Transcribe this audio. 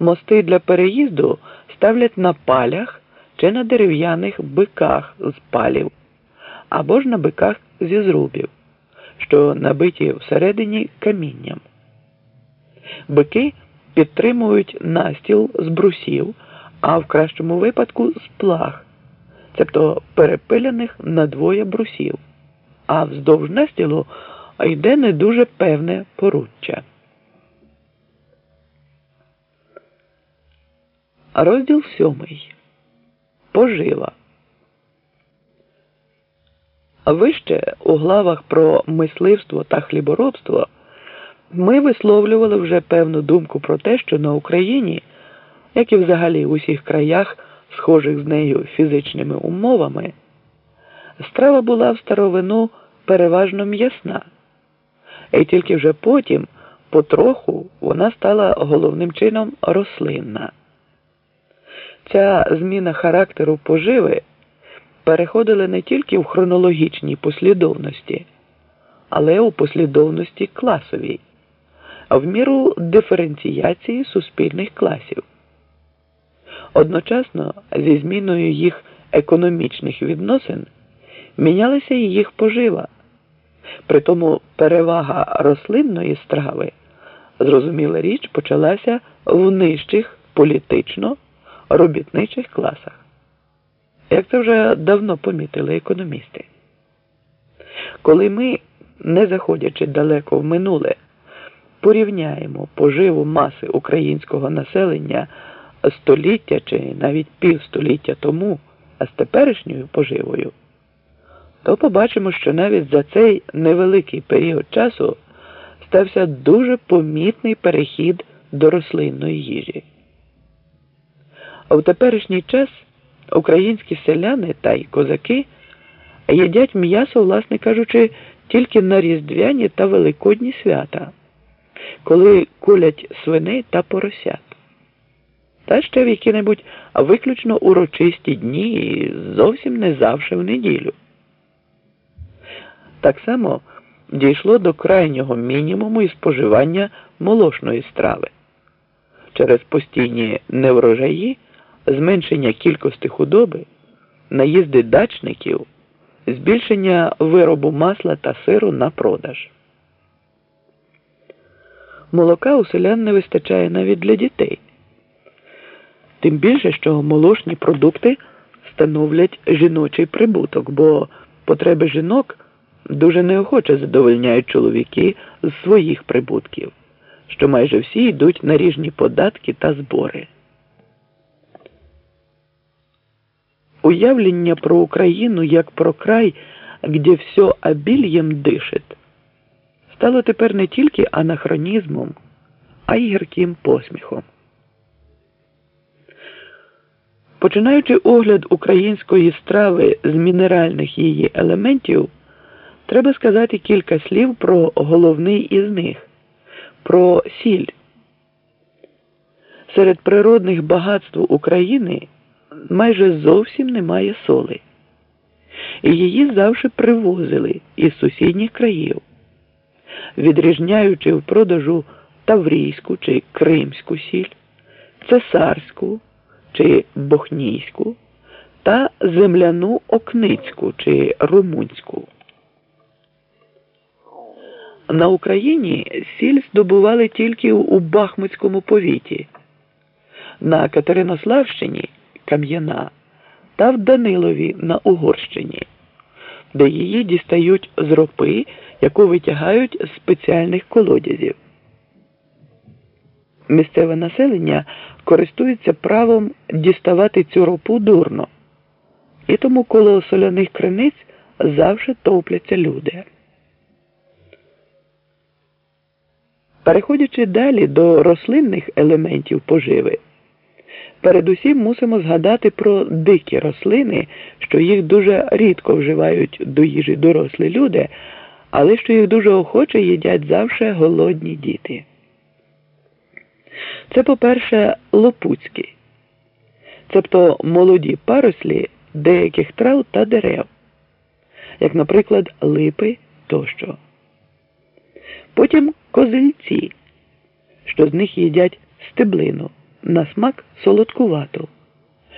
Мости для переїзду ставлять на палях чи на дерев'яних биках з палів або ж на биках зі зрубів, що набиті всередині камінням. Бики підтримують настіл з брусів, а в кращому випадку з плаг, цебто перепиляних на двоє брусів, а вздовж настілу йде не дуже певне поруччя. Розділ сьомий. Пожива. Вище у главах про мисливство та хліборобство ми висловлювали вже певну думку про те, що на Україні, як і взагалі в усіх краях, схожих з нею фізичними умовами, страва була в старовину переважно м'ясна, і тільки вже потім, потроху, вона стала головним чином рослинна. Ця зміна характеру поживи переходила не тільки в хронологічній послідовності, але у послідовності класовій, в міру диференціяції суспільних класів. Одночасно зі зміною їх економічних відносин мінялася і їх пожива. Притому перевага рослинної страви, зрозуміла річ, почалася в нижчих політично робітничих класах. Як це вже давно помітили економісти. Коли ми, не заходячи далеко в минуле, порівняємо поживу маси українського населення століття чи навіть півстоліття тому, а з теперішньою поживою, то побачимо, що навіть за цей невеликий період часу стався дуже помітний перехід до рослинної їжі. А в теперішній час українські селяни та й козаки їдять м'ясо, власне кажучи, тільки на різдвяні та великодні свята, коли кулять свиней та поросят. Та ще в які-небудь виключно урочисті дні і зовсім не завжди в неділю. Так само дійшло до крайнього мінімуму і споживання молочної страви. Через постійні неврожаї зменшення кількості худоби, наїзди дачників, збільшення виробу масла та сиру на продаж. Молока у селян не вистачає навіть для дітей. Тим більше, що молочні продукти становлять жіночий прибуток, бо потреби жінок дуже неохоче задовольняють чоловіки з своїх прибутків, що майже всі йдуть на ріжні податки та збори. Уявлення про Україну як про край, де все обільєм дишить, стало тепер не тільки анахронізмом, а й гірким посміхом. Починаючи огляд української страви з мінеральних її елементів, треба сказати кілька слів про головний із них про сіль. Серед природних багатств України майже зовсім немає соли, її завжди привозили із сусідніх країв, відрізняючи в продажу таврійську чи кримську сіль, цесарську чи бохнійську та земляну окницьку чи румунську. На Україні сіль здобували тільки у Бахмутському повіті, на Катеринославщині Кам'яна та в Данилові на Угорщині, де її дістають з ропи, яку витягають з спеціальних колодязів. Місцеве населення користується правом діставати цю ропу дурно, і тому коло соляних криниць завжди топляться люди. Переходячи далі до рослинних елементів поживи, передусім мусимо згадати про дикі рослини, що їх дуже рідко вживають до їжі дорослі люди, але що їх дуже охоче їдять завжди голодні діти. Це, по-перше, лопуцькі, тобто молоді парослі деяких трав та дерев, як, наприклад, липи тощо. Потім козельці, що з них їдять стеблину, на смак солодкувату.